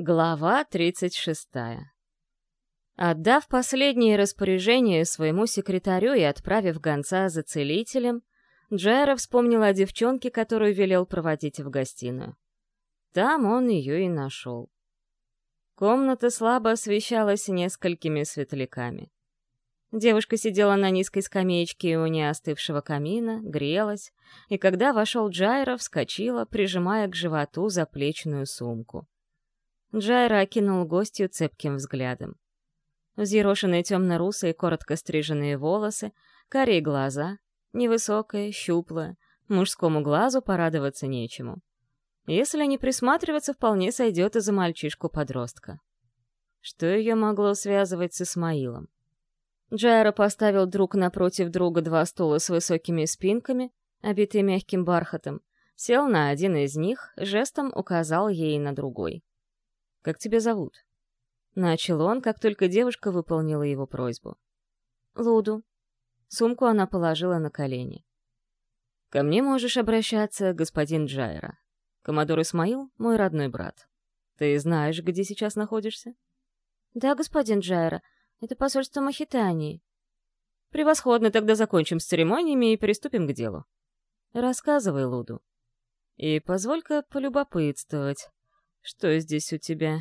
Глава 36. Отдав последние распоряжения своему секретарю и отправив гонца за целителем, Джайра вспомнил о девчонке, которую велел проводить в гостиную. Там он ее и нашел. Комната слабо освещалась несколькими светляками. Девушка сидела на низкой скамеечке у неостывшего камина, грелась, и когда вошел Джайра, вскочила, прижимая к животу заплечную сумку. Джайра окинул гостью цепким взглядом. Взъерошенные темно-русые, коротко стриженные волосы, карие глаза, невысокая, щуплая, мужскому глазу порадоваться нечему. Если не присматриваться, вполне сойдет и за мальчишку-подростка. Что ее могло связывать с Исмаилом? Джайра поставил друг напротив друга два стула с высокими спинками, обитые мягким бархатом, сел на один из них, жестом указал ей на другой. Как тебя зовут?» Начал он, как только девушка выполнила его просьбу. «Луду». Сумку она положила на колени. «Ко мне можешь обращаться, господин Джайра. Коммодор Исмаил — мой родной брат. Ты знаешь, где сейчас находишься?» «Да, господин Джайра. Это посольство Махитании». «Превосходно, тогда закончим с церемониями и приступим к делу. Рассказывай, Луду. И позволь-ка полюбопытствовать. «Что здесь у тебя?»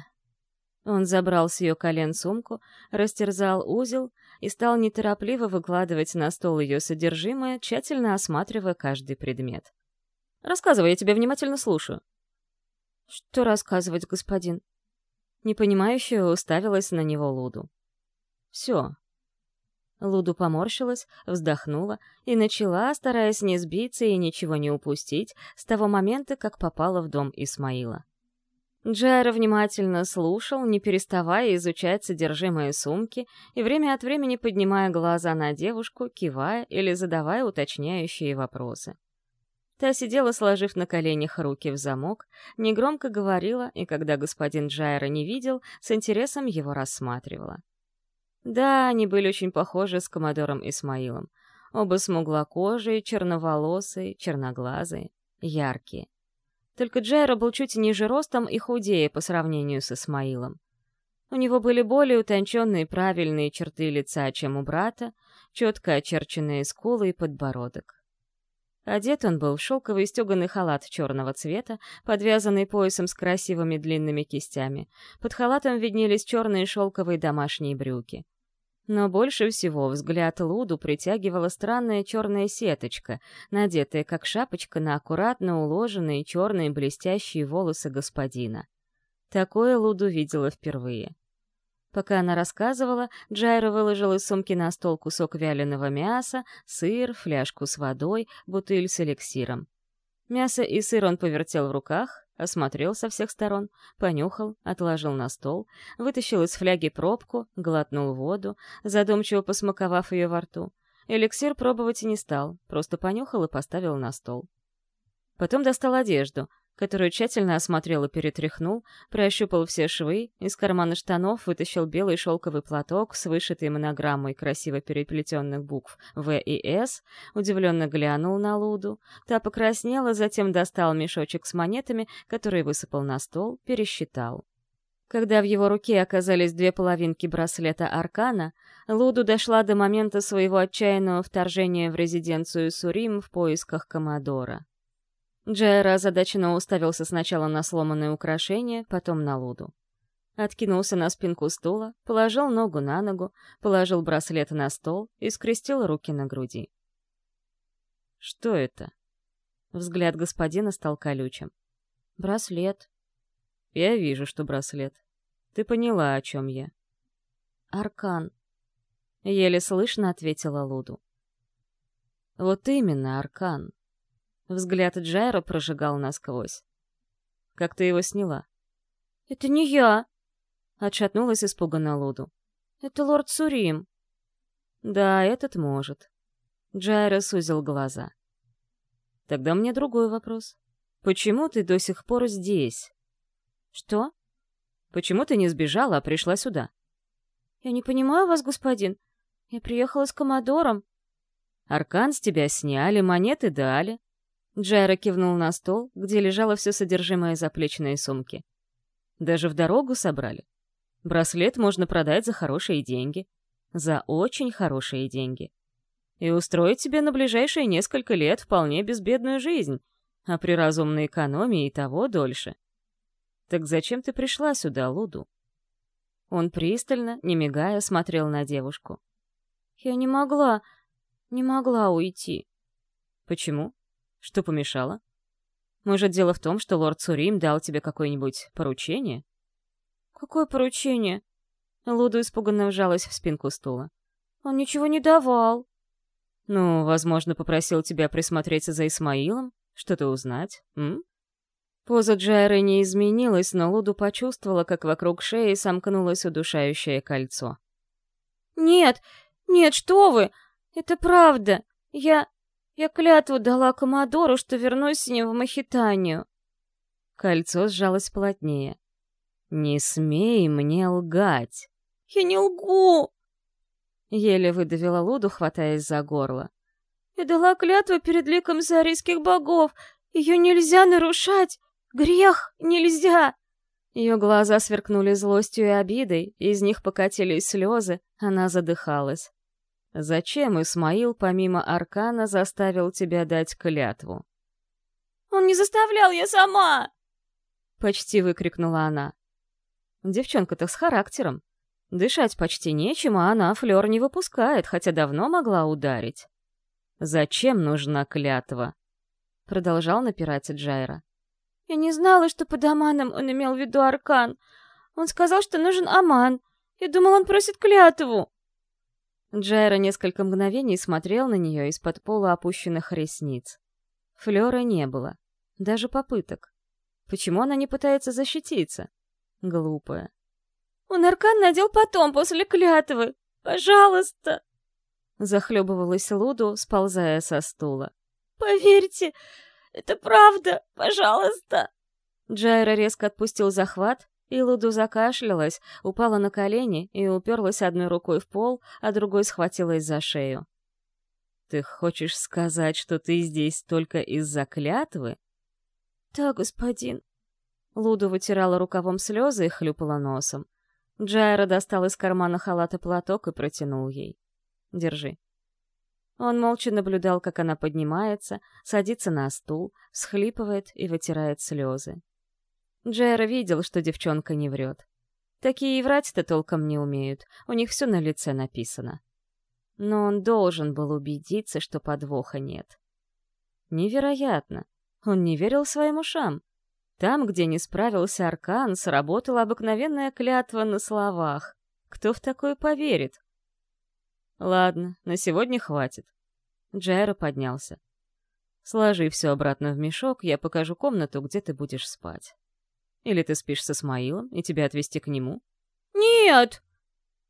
Он забрал с ее колен сумку, растерзал узел и стал неторопливо выкладывать на стол ее содержимое, тщательно осматривая каждый предмет. «Рассказывай, я тебя внимательно слушаю». «Что рассказывать, господин?» Непонимающе уставилась на него Луду. «Все». Луду поморщилась, вздохнула и начала, стараясь не сбиться и ничего не упустить, с того момента, как попала в дом Исмаила. Джайра внимательно слушал, не переставая изучать содержимое сумки и время от времени поднимая глаза на девушку, кивая или задавая уточняющие вопросы. Та сидела, сложив на коленях руки в замок, негромко говорила, и когда господин Джайра не видел, с интересом его рассматривала. Да, они были очень похожи с коммодором Исмаилом. Оба смуглокожие, черноволосые, черноглазые, яркие. Только Джайро был чуть ниже ростом и худее по сравнению с Исмаилом. У него были более утонченные правильные черты лица, чем у брата, четко очерченные скулы и подбородок. Одет он был в шелковый стеганый халат черного цвета, подвязанный поясом с красивыми длинными кистями. Под халатом виднелись черные шелковые домашние брюки. Но больше всего взгляд Луду притягивала странная черная сеточка, надетая как шапочка на аккуратно уложенные черные блестящие волосы господина. Такое Луду видела впервые. Пока она рассказывала, Джайра выложил из сумки на стол кусок вяленого мяса, сыр, фляжку с водой, бутыль с эликсиром. Мясо и сыр он повертел в руках, осмотрел со всех сторон, понюхал, отложил на стол, вытащил из фляги пробку, глотнул воду, задумчиво посмаковав ее во рту. Эликсир пробовать и не стал, просто понюхал и поставил на стол. Потом достал одежду, которую тщательно осмотрел и перетряхнул, прощупал все швы, из кармана штанов вытащил белый шелковый платок с вышитой монограммой красиво переплетенных букв «В» и «С», удивленно глянул на Луду, та покраснела, затем достал мешочек с монетами, который высыпал на стол, пересчитал. Когда в его руке оказались две половинки браслета Аркана, Луду дошла до момента своего отчаянного вторжения в резиденцию Сурим в поисках Комодора. Джайра озадаченно уставился сначала на сломанное украшение, потом на Луду. Откинулся на спинку стула, положил ногу на ногу, положил браслет на стол и скрестил руки на груди. «Что это?» Взгляд господина стал колючим. «Браслет». «Я вижу, что браслет. Ты поняла, о чем я». «Аркан», — еле слышно ответила Луду. «Вот именно, Аркан. Взгляд Джайра прожигал насквозь. «Как ты его сняла?» «Это не я!» Отшатнулась испуганно Луду. «Это лорд Сурим». «Да, этот может». Джайра сузил глаза. «Тогда мне другой вопрос. Почему ты до сих пор здесь?» «Что?» «Почему ты не сбежала, а пришла сюда?» «Я не понимаю вас, господин. Я приехала с Комодором». «Аркан с тебя сняли, монеты дали. Джайра кивнул на стол, где лежало все содержимое заплечной сумки. Даже в дорогу собрали. Браслет можно продать за хорошие деньги. За очень хорошие деньги. И устроить себе на ближайшие несколько лет вполне безбедную жизнь, а при разумной экономии и того дольше. Так зачем ты пришла сюда, Луду? Он пристально, не мигая, смотрел на девушку. «Я не могла, не могла уйти». «Почему? Что помешало? Может, дело в том, что лорд Сурим дал тебе какое-нибудь поручение?» «Какое поручение?» Луду испуганно вжалась в спинку стула. «Он ничего не давал». «Ну, возможно, попросил тебя присмотреть за Исмаилом? Что-то узнать, м?» Поза Джайры не изменилась, но Луду почувствовала, как вокруг шеи сомкнулось удушающее кольцо. «Нет, нет, что вы! Это правда! Я... я клятву дала Комодору, что вернусь с ним в Махитанию!» Кольцо сжалось плотнее. «Не смей мне лгать!» «Я не лгу!» Еле выдавила Луду, хватаясь за горло. «Я дала клятву перед ликом зарийских богов! Ее нельзя нарушать! Грех нельзя!» Ее глаза сверкнули злостью и обидой, из них покатились слезы, она задыхалась. «Зачем Исмаил, помимо Аркана, заставил тебя дать клятву?» «Он не заставлял, я сама!» Почти выкрикнула она. Девчонка-то с характером. Дышать почти нечем, а она флёр не выпускает, хотя давно могла ударить. «Зачем нужна клятва?» Продолжал напирать Джайра. Я не знала, что под Аманом он имел в виду Аркан. Он сказал, что нужен Аман. Я думал, он просит клятву. Джайра несколько мгновений смотрел на нее из-под полуопущенных ресниц. Флёра не было. Даже попыток. Почему она не пытается защититься? Глупая. «Он Аркан надел потом, после клятвы. Пожалуйста!» Захлебывалась Луду, сползая со стула. «Поверьте, это правда! Пожалуйста!» Джайра резко отпустил захват, и Луду закашлялась, упала на колени и уперлась одной рукой в пол, а другой схватилась за шею. «Ты хочешь сказать, что ты здесь только из-за клятвы?» «Да, господин». Луду вытирала рукавом слезы и хлюпала носом. Джайра достал из кармана халата платок и протянул ей. «Держи». Он молча наблюдал, как она поднимается, садится на стул, схлипывает и вытирает слезы. Джейра видел, что девчонка не врет. Такие и врать-то толком не умеют, у них все на лице написано. Но он должен был убедиться, что подвоха нет. Невероятно. Он не верил своим ушам. Там, где не справился Аркан, сработала обыкновенная клятва на словах. Кто в такое поверит? Ладно, на сегодня хватит. Джайро поднялся. Сложи все обратно в мешок, я покажу комнату, где ты будешь спать. Или ты спишь с Исмаилом, и тебя отвезти к нему? Нет!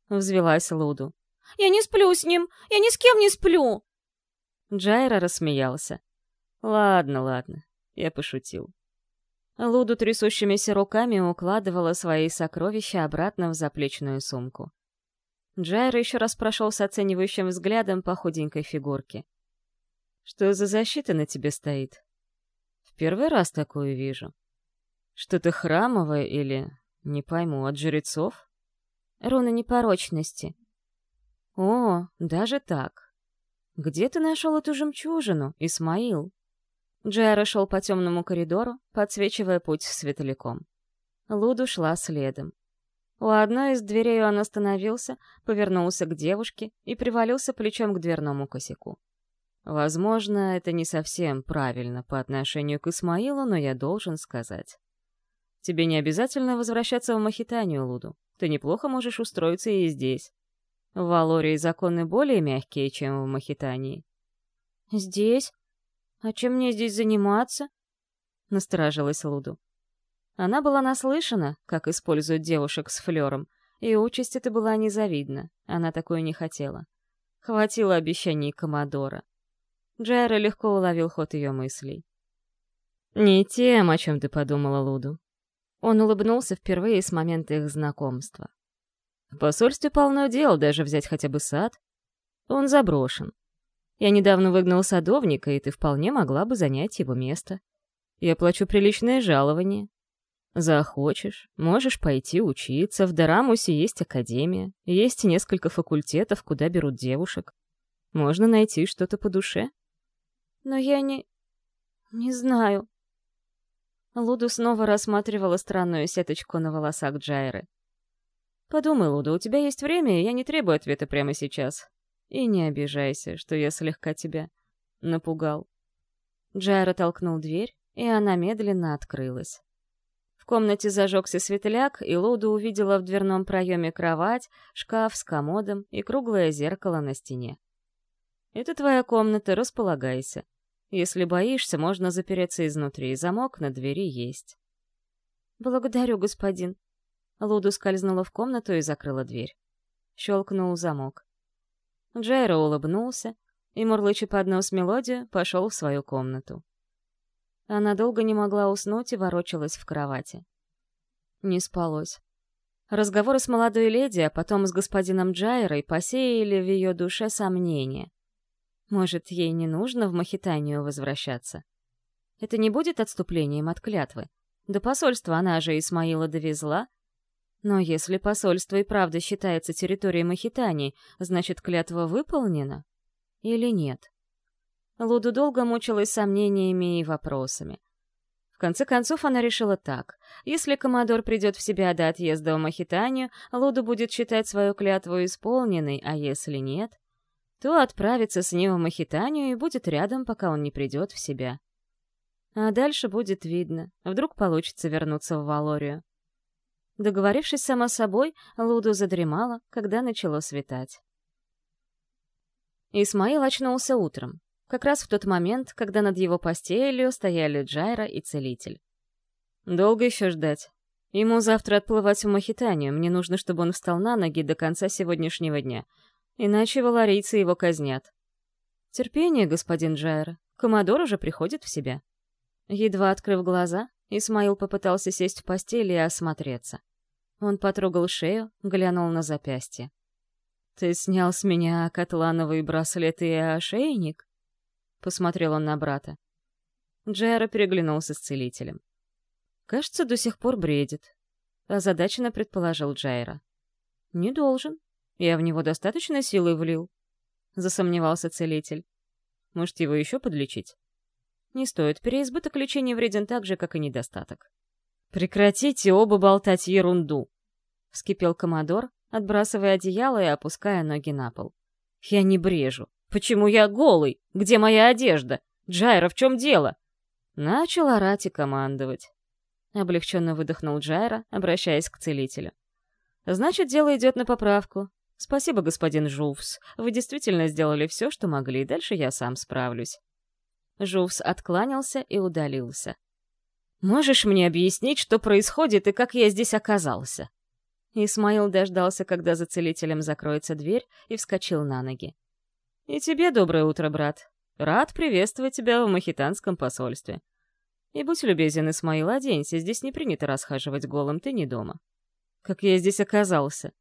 Взвелась Луду. Я не сплю с ним! Я ни с кем не сплю! Джайра рассмеялся. Ладно, ладно, я пошутил. Луду трясущимися руками укладывала свои сокровища обратно в заплечную сумку. Джайра еще раз прошелся оценивающим взглядом по худенькой фигурке. «Что за защита на тебе стоит?» «В первый раз такую вижу. Что-то храмовое или, не пойму, от жрецов?» «Руна непорочности». «О, даже так. Где ты нашел эту жемчужину, Исмаил?» Джайра шел по темному коридору, подсвечивая путь светляком. Луду шла следом. У одной из дверей он остановился, повернулся к девушке и привалился плечом к дверному косяку. Возможно, это не совсем правильно по отношению к Исмаилу, но я должен сказать. Тебе не обязательно возвращаться в Махитанию, Луду. Ты неплохо можешь устроиться и здесь. В Валории законы более мягкие, чем в Махитании. «Здесь? А чем мне здесь заниматься?» — насторожилась Луду. Она была наслышана, как используют девушек с флером, и участь эта была незавидна, она такое не хотела. Хватило обещаний Комодора. Джайра легко уловил ход ее мыслей. «Не тем, о чем ты подумала, Луду». Он улыбнулся впервые с момента их знакомства. «В посольстве полно дел, даже взять хотя бы сад. Он заброшен. Я недавно выгнал садовника, и ты вполне могла бы занять его место. Я плачу приличное жалование, Захочешь, можешь пойти учиться, в Дарамусе есть академия, есть несколько факультетов, куда берут девушек. Можно найти что-то по душе. Но я не... не знаю. Луду снова рассматривала странную сеточку на волосах Джайры. «Подумай, Луда, у тебя есть время, и я не требую ответа прямо сейчас. И не обижайся, что я слегка тебя напугал». Джайра толкнул дверь, и она медленно открылась. В комнате зажегся светляк, и Луда увидела в дверном проеме кровать, шкаф с комодом и круглое зеркало на стене. «Это твоя комната, располагайся. Если боишься, можно запереться изнутри, замок на двери есть». «Благодарю, господин». Луду скользнула в комнату и закрыла дверь. Щелкнул замок. Джайро улыбнулся и, мурлыча под нос мелодию, пошел в свою комнату. Она долго не могла уснуть и ворочалась в кровати. Не спалось. Разговоры с молодой леди, а потом с господином Джайрой посеяли в ее душе сомнения. Может, ей не нужно в Махитанию возвращаться? Это не будет отступлением от клятвы. До посольства она же Исмаила довезла. Но если посольство и правда считается территорией Махитании, значит, клятва выполнена? Или нет? Луду долго мучилась сомнениями и вопросами. В конце концов, она решила так. Если Комодор придет в себя до отъезда в Махитанию, Луду будет считать свою клятву исполненной, а если нет, то отправится с ним в Махитанию и будет рядом, пока он не придет в себя. А дальше будет видно. Вдруг получится вернуться в Валорию. Договорившись сама собой, Луду задремала, когда начало светать. Исмаил очнулся утром. Как раз в тот момент, когда над его постелью стояли Джайра и Целитель. «Долго еще ждать? Ему завтра отплывать в Махитанию, мне нужно, чтобы он встал на ноги до конца сегодняшнего дня, иначе валарийцы его казнят». «Терпение, господин Джайра, Комодор уже приходит в себя». Едва открыв глаза, Исмаил попытался сесть в постели и осмотреться. Он потрогал шею, глянул на запястье. «Ты снял с меня котлановые браслеты и ошейник?» Посмотрел он на брата. Джера переглянулся с целителем. «Кажется, до сих пор бредит», — озадаченно предположил Джайра. «Не должен. Я в него достаточно силы влил», — засомневался целитель. «Может, его еще подлечить?» «Не стоит. Переизбыток лечения вреден так же, как и недостаток». «Прекратите оба болтать ерунду!» — вскипел Комодор, отбрасывая одеяло и опуская ноги на пол. «Я не брежу. Почему я голый? Где моя одежда? Джайра, в чем дело?» Начал орать и командовать. Облегченно выдохнул Джайра, обращаясь к целителю. «Значит, дело идет на поправку. Спасибо, господин Жувс. Вы действительно сделали все, что могли, дальше я сам справлюсь». Жувс откланялся и удалился. «Можешь мне объяснить, что происходит и как я здесь оказался?» Исмаил дождался, когда за целителем закроется дверь, и вскочил на ноги. «И тебе доброе утро, брат. Рад приветствовать тебя в Махитанском посольстве. И будь любезен, Исмаил, оденься, здесь не принято расхаживать голым, ты не дома». «Как я здесь оказался?»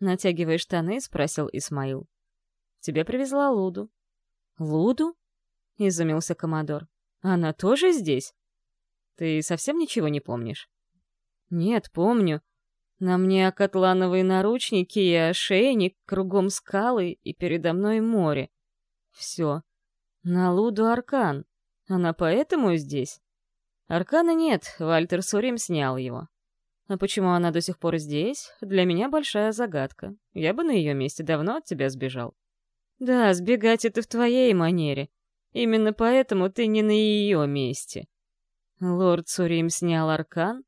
Натягивая штаны, спросил Исмаил. «Тебя привезла Луду». «Луду?» — изумился Комодор. «Она тоже здесь? Ты совсем ничего не помнишь?» «Нет, помню. На мне котлановые наручники и ошейник, кругом скалы и передо мной море. Все. На Луду Аркан. Она поэтому здесь? Аркана нет, Вальтер Сурим снял его. А почему она до сих пор здесь, для меня большая загадка. Я бы на ее месте давно от тебя сбежал. Да, сбегать это в твоей манере. Именно поэтому ты не на ее месте. Лорд Сурим снял аркан?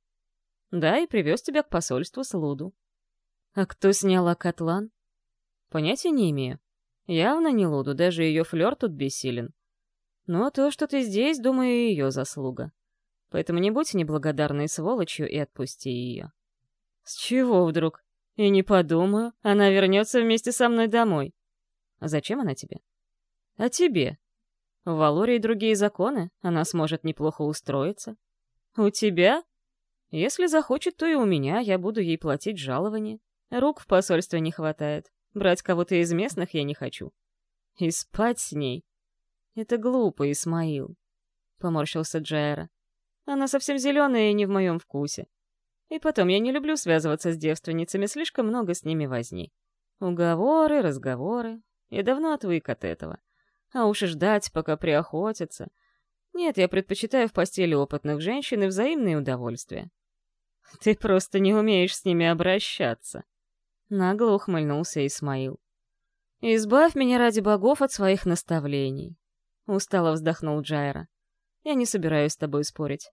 Да, и привез тебя к посольству с Луду. А кто снял Акатлан? Понятия не имею. Явно не Луду, даже ее флёр тут бессилен. Но то, что ты здесь, думаю, ее заслуга. Поэтому не будь неблагодарной сволочью и отпусти ее. С чего вдруг? И не подумаю, она вернется вместе со мной домой. А зачем она тебе? А тебе. В Валории другие законы, она сможет неплохо устроиться. У тебя? Если захочет, то и у меня, я буду ей платить жалование. Рук в посольстве не хватает. Брать кого-то из местных я не хочу. И спать с ней. Это глупо, Исмаил. Поморщился Джайра. Она совсем зеленая и не в моем вкусе. И потом, я не люблю связываться с девственницами, слишком много с ними возни. Уговоры, разговоры. Я давно отвык от этого. А уж и ждать, пока приохотятся. Нет, я предпочитаю в постели опытных женщин и взаимные удовольствия. Ты просто не умеешь с ними обращаться. Нагло ухмыльнулся Исмаил. «Избавь меня ради богов от своих наставлений», — устало вздохнул Джайра. «Я не собираюсь с тобой спорить.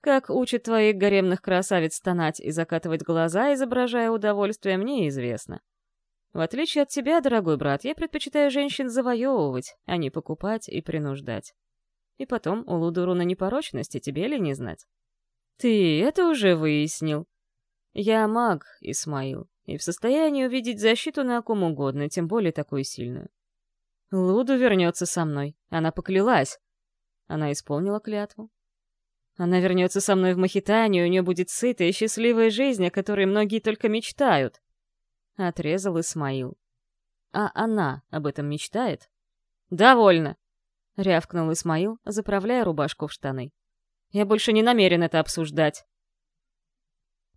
Как учат твоих гаремных красавиц стонать и закатывать глаза, изображая удовольствие, мне известно. В отличие от тебя, дорогой брат, я предпочитаю женщин завоевывать, а не покупать и принуждать. И потом, у Лудуру на непорочности тебе ли не знать? Ты это уже выяснил. Я маг, Исмаил, и в состоянии увидеть защиту на ком угодно, тем более такую сильную. Луду вернется со мной. Она поклялась. Она исполнила клятву. Она вернется со мной в Махитанию, у нее будет сытая и счастливая жизнь, о которой многие только мечтают. Отрезал Исмаил. А она об этом мечтает? Довольно! Рявкнул Исмаил, заправляя рубашку в штаны. Я больше не намерен это обсуждать.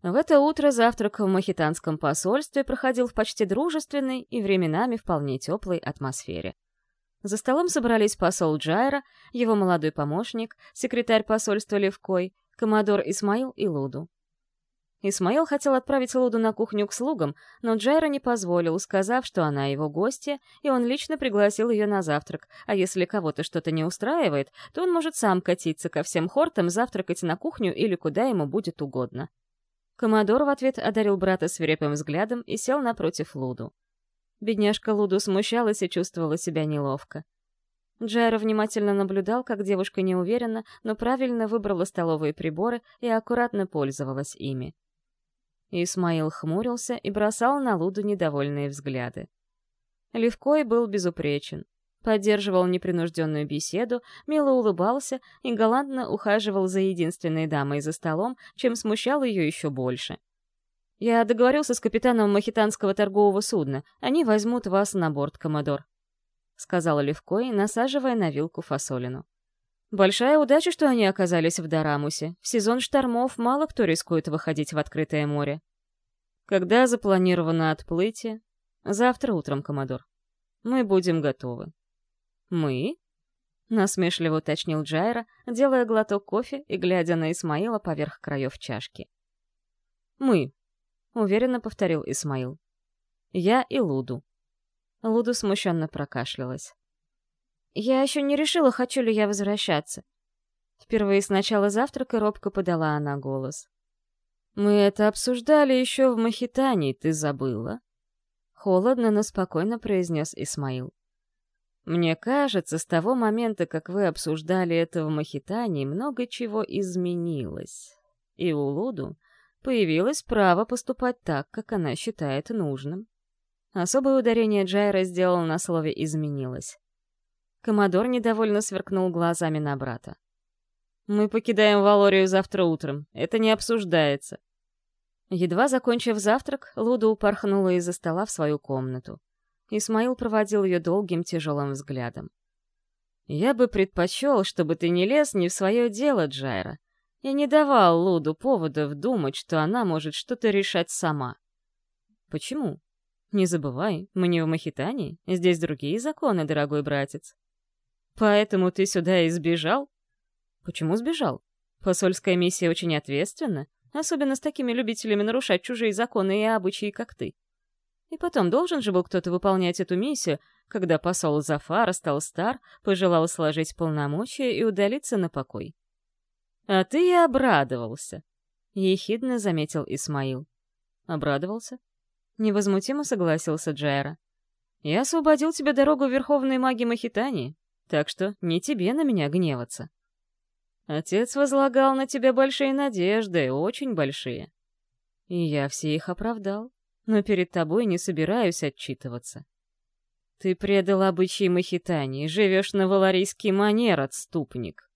В это утро завтрак в Махитанском посольстве проходил в почти дружественной и временами вполне теплой атмосфере. За столом собрались посол Джайра, его молодой помощник, секретарь посольства Левкой, коммодор Исмаил и Луду. Исмаил хотел отправить Луду на кухню к слугам, но Джайра не позволил, сказав, что она его гостья, и он лично пригласил ее на завтрак, а если кого-то что-то не устраивает, то он может сам катиться ко всем хортам завтракать на кухню или куда ему будет угодно. Коммодор в ответ одарил брата свирепым взглядом и сел напротив Луду. Бедняжка Луду смущалась и чувствовала себя неловко. Джайро внимательно наблюдал, как девушка неуверенно, но правильно выбрала столовые приборы и аккуратно пользовалась ими. Исмаил хмурился и бросал на Луду недовольные взгляды. Левкой был безупречен. Поддерживал непринужденную беседу, мило улыбался и галантно ухаживал за единственной дамой за столом, чем смущал ее еще больше. Я договорился с капитаном махитанского торгового судна. Они возьмут вас на борт, Комодор», — сказала Левкой, насаживая на вилку фасолину. «Большая удача, что они оказались в Дарамусе. В сезон штормов мало кто рискует выходить в открытое море». «Когда запланировано отплытие?» «Завтра утром, Комодор. Мы будем готовы». «Мы?» — насмешливо уточнил Джайра, делая глоток кофе и глядя на Исмаила поверх краев чашки. «Мы», — уверенно повторил Исмаил. «Я и Луду». Луду смущенно прокашлялась. «Я еще не решила, хочу ли я возвращаться». Впервые с начала завтрака робко подала она голос. «Мы это обсуждали еще в Махитании, ты забыла?» Холодно, но спокойно произнес Исмаил. «Мне кажется, с того момента, как вы обсуждали это в Махитании, много чего изменилось. И у Луду появилось право поступать так, как она считает нужным. Особое ударение Джайра сделал на слове «изменилось». Комодор недовольно сверкнул глазами на брата. «Мы покидаем Валорию завтра утром. Это не обсуждается». Едва закончив завтрак, Луда упорхнула из-за стола в свою комнату. Исмаил проводил ее долгим тяжелым взглядом. «Я бы предпочел, чтобы ты не лез не в свое дело, Джайра. Я не давал Луду поводов думать, что она может что-то решать сама. Почему? Не забывай, мы не в Махитании, здесь другие законы, дорогой братец. Поэтому ты сюда и сбежал? Почему сбежал? Посольская миссия очень ответственна, особенно с такими любителями нарушать чужие законы и обычаи, как ты. И потом, должен же был кто-то выполнять эту миссию, когда посол Зафара стал стар, пожелал сложить полномочия и удалиться на покой. «А ты и обрадовался», — ехидно заметил Исмаил. «Обрадовался?» Невозмутимо согласился Джайра. «Я освободил тебе дорогу Верховной Маги Махитании, так что не тебе на меня гневаться. Отец возлагал на тебя большие надежды, очень большие. И я все их оправдал, но перед тобой не собираюсь отчитываться. Ты предал обычаи Махитании, живешь на валарийский манер, отступник.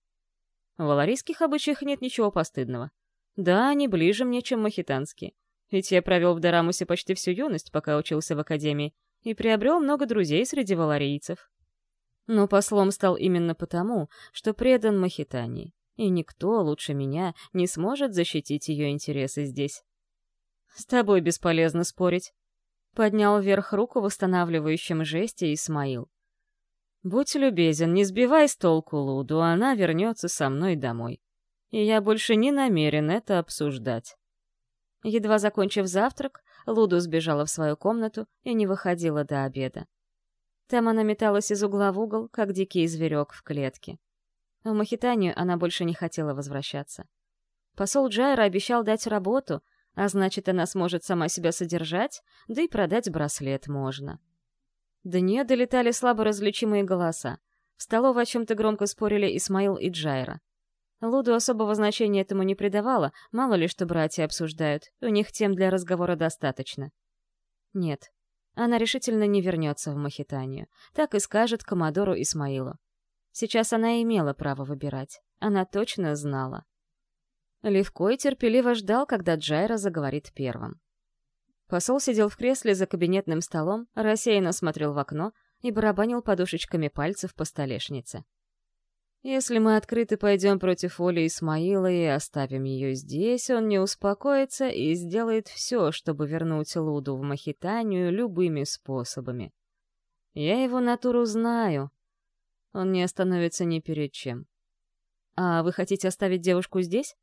В валарийских обычаях нет ничего постыдного. Да, они ближе мне, чем махитанские. Ведь я провел в Дарамусе почти всю юность, пока учился в академии, и приобрел много друзей среди валарийцев. Но послом стал именно потому, что предан Махитании. и никто лучше меня не сможет защитить ее интересы здесь. «С тобой бесполезно спорить», — поднял вверх руку в восстанавливающем жесте Исмаил. «Будь любезен, не сбивай с толку Луду, она вернется со мной домой. И я больше не намерен это обсуждать». Едва закончив завтрак, Луду сбежала в свою комнату и не выходила до обеда. Там она металась из угла в угол, как дикий зверек в клетке. В Махитанию она больше не хотела возвращаться. Посол Джайра обещал дать работу, а значит, она сможет сама себя содержать, да и продать браслет можно. До нее долетали слабо различимые голоса. В столовой о чем-то громко спорили Исмаил и Джайра. Луду особого значения этому не придавала, мало ли что братья обсуждают, у них тем для разговора достаточно. Нет, она решительно не вернется в Махитанию, так и скажет Комодору Исмаилу. Сейчас она имела право выбирать, она точно знала. Левкой терпеливо ждал, когда Джайра заговорит первым. Посол сидел в кресле за кабинетным столом, рассеянно смотрел в окно и барабанил подушечками пальцев по столешнице. Если мы открыто пойдем против воли Исмаила и оставим ее здесь, он не успокоится и сделает все, чтобы вернуть Луду в Махитанию любыми способами. Я его натуру знаю. Он не остановится ни перед чем. А вы хотите оставить девушку здесь?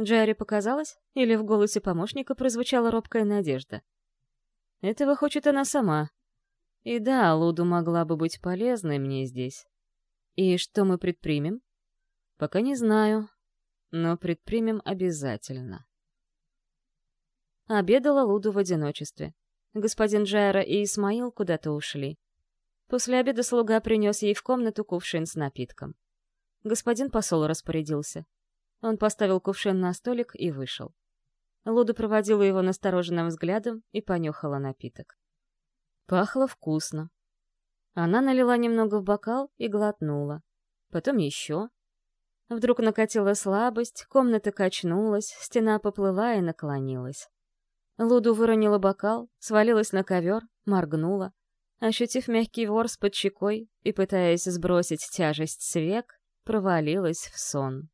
Джарри показалось, или в голосе помощника прозвучала робкая надежда? Этого хочет она сама. И да, Луду могла бы быть полезной мне здесь. И что мы предпримем? Пока не знаю, но предпримем обязательно. Обедала Луду в одиночестве. Господин Джайра и Исмаил куда-то ушли. После обеда слуга принес ей в комнату кувшин с напитком. Господин посол распорядился. Он поставил кувшин на столик и вышел. Луда проводила его настороженным взглядом и понюхала напиток. Пахло вкусно, она налила немного в бокал и глотнула. Потом еще. Вдруг накатила слабость, комната качнулась, стена поплыла и наклонилась. Луду выронила бокал, свалилась на ковер, моргнула. Ощутив мягкий ворс под щекой и пытаясь сбросить тяжесть с век, провалилась в сон.